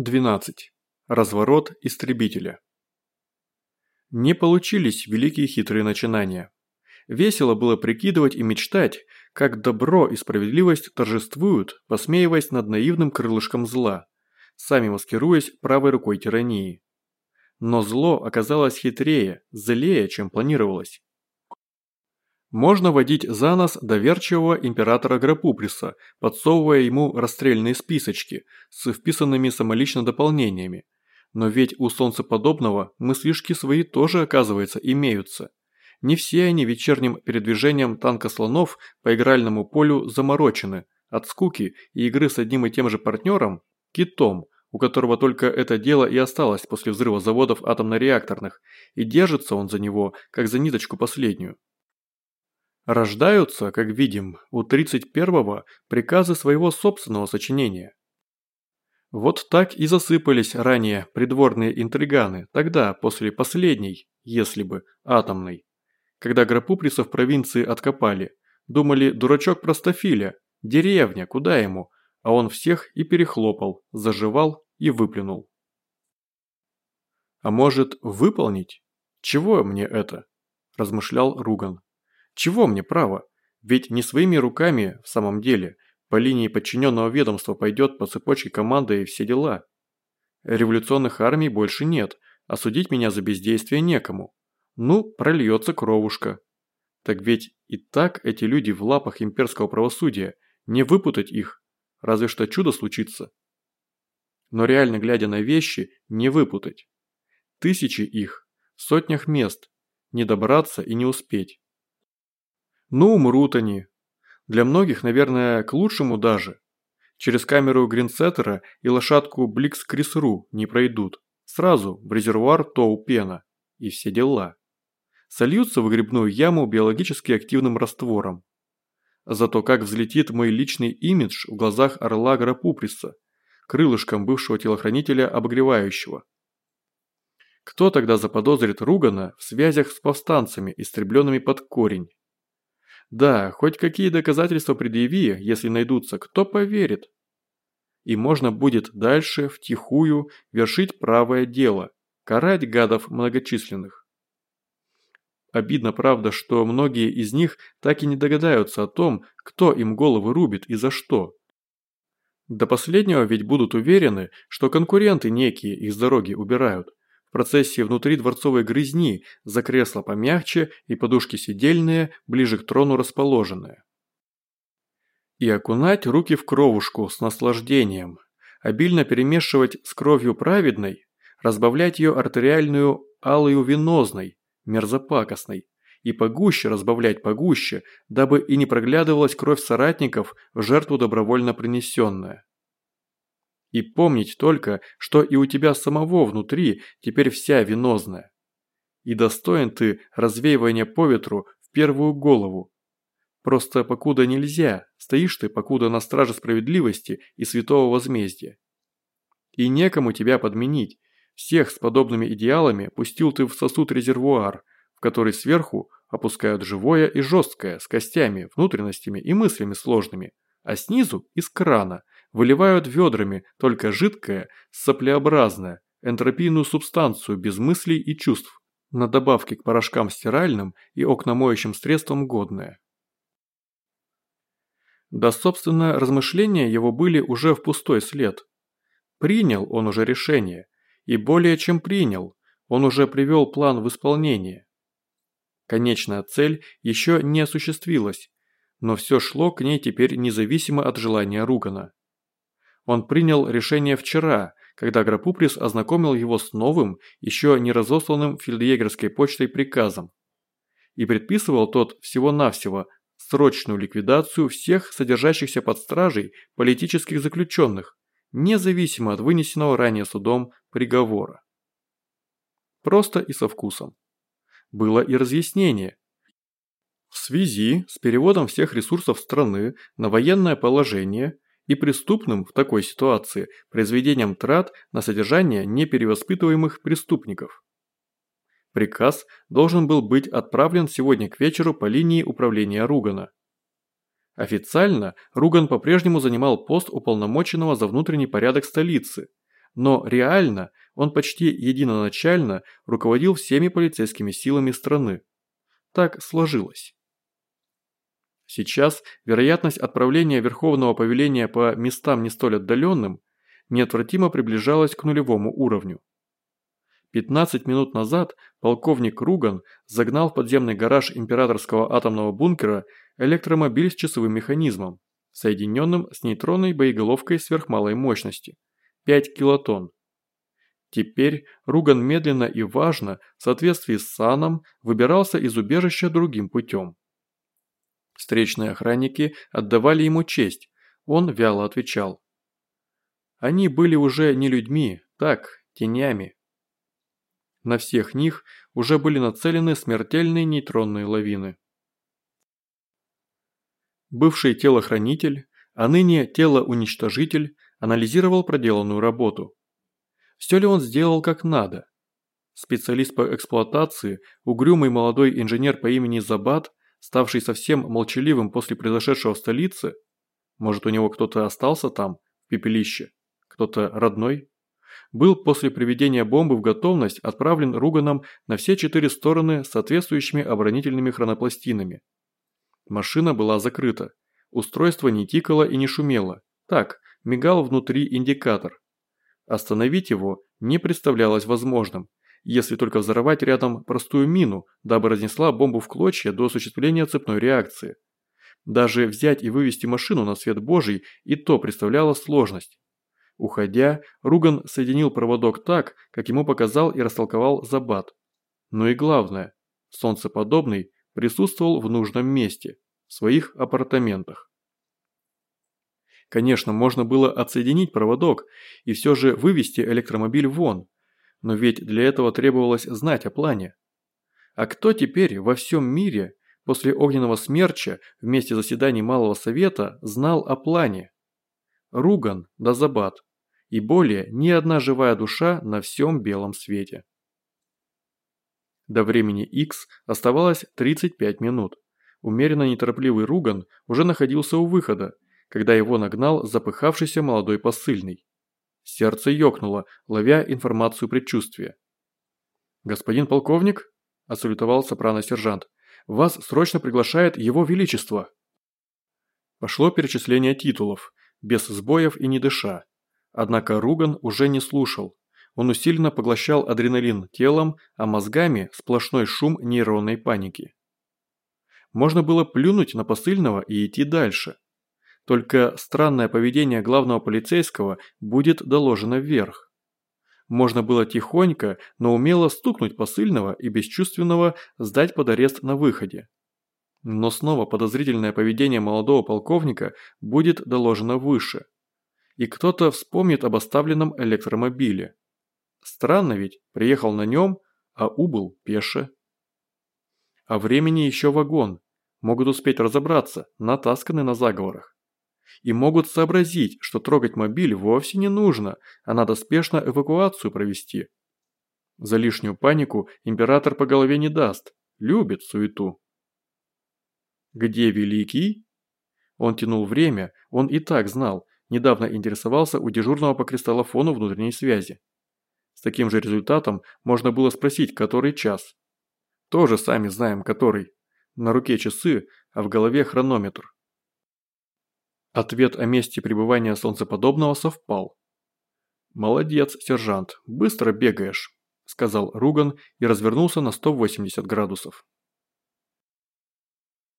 12. Разворот истребителя. Не получились великие хитрые начинания. Весело было прикидывать и мечтать, как добро и справедливость торжествуют, посмеиваясь над наивным крылышком зла, сами маскируясь правой рукой тирании. Но зло оказалось хитрее, злее, чем планировалось. Можно водить за нос доверчивого императора Грапуприса, подсовывая ему расстрельные списочки с вписанными самолично дополнениями. Но ведь у солнцеподобного мыслишки свои тоже, оказывается, имеются. Не все они вечерним передвижением танка слонов по игральному полю заморочены от скуки и игры с одним и тем же партнером, китом, у которого только это дело и осталось после взрыва заводов атомно-реакторных, и держится он за него, как за ниточку последнюю. Рождаются, как видим, у 31-го приказы своего собственного сочинения. Вот так и засыпались ранее придворные интриганы, тогда, после последней, если бы, атомной. Когда Грапуприса в провинции откопали, думали, дурачок простофиля, деревня, куда ему, а он всех и перехлопал, заживал и выплюнул. А может, выполнить? Чего мне это? Размышлял Руган. Чего мне право? Ведь не своими руками, в самом деле, по линии подчиненного ведомства пойдет по цепочке команды и все дела. Революционных армий больше нет, а судить меня за бездействие некому. Ну, прольется кровушка. Так ведь и так эти люди в лапах имперского правосудия, не выпутать их, разве что чудо случится. Но реально глядя на вещи, не выпутать. Тысячи их, сотнях мест, не добраться и не успеть. Ну, умрут они. Для многих, наверное, к лучшему даже. Через камеру гринсеттера и лошадку Бликс Крисру не пройдут. Сразу в резервуар Тоу Пена. И все дела. Сольются в грибную яму биологически активным раствором. Зато как взлетит мой личный имидж в глазах орла Грапуприса, крылышком бывшего телохранителя обогревающего. Кто тогда заподозрит Ругана в связях с повстанцами, истребленными под корень? Да, хоть какие доказательства предъяви, если найдутся, кто поверит? И можно будет дальше, втихую, вершить правое дело, карать гадов многочисленных. Обидно, правда, что многие из них так и не догадаются о том, кто им головы рубит и за что. До последнего ведь будут уверены, что конкуренты некие их с дороги убирают. В процессе внутри дворцовой грызни за кресло помягче и подушки сидельные, ближе к трону расположенные. И окунать руки в кровушку с наслаждением, обильно перемешивать с кровью праведной, разбавлять ее артериальную алую венозной, мерзопакостной, и погуще разбавлять погуще, дабы и не проглядывалась кровь соратников в жертву добровольно принесенная. И помнить только, что и у тебя самого внутри теперь вся венозная. И достоин ты развеивания по ветру в первую голову. Просто покуда нельзя, стоишь ты покуда на страже справедливости и святого возмездия. И некому тебя подменить. Всех с подобными идеалами пустил ты в сосуд-резервуар, в который сверху опускают живое и жесткое, с костями, внутренностями и мыслями сложными, а снизу из крана – выливают ведрами только жидкое, соплеобразное, энтропийную субстанцию без мыслей и чувств, на добавки к порошкам стиральным и окномоющим средствам годное. Да, собственно, размышления его были уже в пустой след. Принял он уже решение, и более чем принял, он уже привел план в исполнение. Конечная цель еще не осуществилась, но все шло к ней теперь независимо от желания Ругана. Он принял решение вчера, когда Грапуприс ознакомил его с новым, еще не разосланным фельдъегерской почтой приказом. И предписывал тот всего-навсего срочную ликвидацию всех содержащихся под стражей политических заключенных, независимо от вынесенного ранее судом приговора. Просто и со вкусом. Было и разъяснение. В связи с переводом всех ресурсов страны на военное положение – и преступным в такой ситуации произведением трат на содержание неперевоспитываемых преступников. Приказ должен был быть отправлен сегодня к вечеру по линии управления Ругана. Официально Руган по-прежнему занимал пост уполномоченного за внутренний порядок столицы, но реально он почти единоначально руководил всеми полицейскими силами страны. Так сложилось. Сейчас вероятность отправления Верховного Повеления по местам не столь отдаленным неотвратимо приближалась к нулевому уровню. 15 минут назад полковник Руган загнал в подземный гараж императорского атомного бункера электромобиль с часовым механизмом, соединенным с нейтронной боеголовкой сверхмалой мощности – 5 килотонн. Теперь Руган медленно и важно, в соответствии с саном, выбирался из убежища другим путем. Встречные охранники отдавали ему честь, он вяло отвечал. Они были уже не людьми, так, тенями. На всех них уже были нацелены смертельные нейтронные лавины. Бывший телохранитель, а ныне телоуничтожитель анализировал проделанную работу. Все ли он сделал как надо? Специалист по эксплуатации, угрюмый молодой инженер по имени Забат, ставший совсем молчаливым после произошедшего в столице, может у него кто-то остался там, в пепелище, кто-то родной? Был после приведения бомбы в готовность отправлен Руганом на все четыре стороны соответствующими оборонительными хронопластинами. Машина была закрыта. Устройство не тикало и не шумело. Так, мигал внутри индикатор. Остановить его не представлялось возможным, если только взорвать рядом простую мину, дабы разнесла бомбу в клочья до осуществления цепной реакции. Даже взять и вывести машину на свет Божий и то представляло сложность. Уходя, Руган соединил проводок так, как ему показал и растолковал Забат. Но и главное, солнцеподобный присутствовал в нужном месте, в своих апартаментах. Конечно, можно было отсоединить проводок и все же вывести электромобиль вон, но ведь для этого требовалось знать о плане. А кто теперь во всем мире после огненного смерча вместе заседаний Малого Совета знал о плане? Руган да Забат. И более ни одна живая душа на всем белом свете. До времени X оставалось 35 минут. Умеренно неторопливый Руган уже находился у выхода, когда его нагнал запыхавшийся молодой посыльный. Сердце ёкнуло, ловя информацию предчувствия. «Господин полковник?» – отсалютовал сопрано-сержант. «Вас срочно приглашает Его Величество!» Пошло перечисление титулов, без сбоев и не дыша. Однако Руган уже не слушал. Он усиленно поглощал адреналин телом, а мозгами сплошной шум нейронной паники. Можно было плюнуть на посыльного и идти дальше. Только странное поведение главного полицейского будет доложено вверх. Можно было тихонько, но умело стукнуть посыльного и бесчувственного сдать под арест на выходе. Но снова подозрительное поведение молодого полковника будет доложено выше. И кто-то вспомнит об оставленном электромобиле. Странно ведь, приехал на нем, а убыл пеше. А времени еще вагон. Могут успеть разобраться, натасканы на заговорах. И могут сообразить, что трогать мобиль вовсе не нужно, а надо спешно эвакуацию провести. За лишнюю панику император по голове не даст, любит суету. Где Великий? Он тянул время, он и так знал, недавно интересовался у дежурного по кристаллофону внутренней связи. С таким же результатом можно было спросить, который час. Тоже сами знаем, который. На руке часы, а в голове хронометр. Ответ о месте пребывания солнцеподобного совпал. «Молодец, сержант, быстро бегаешь», – сказал Руган и развернулся на 180 градусов.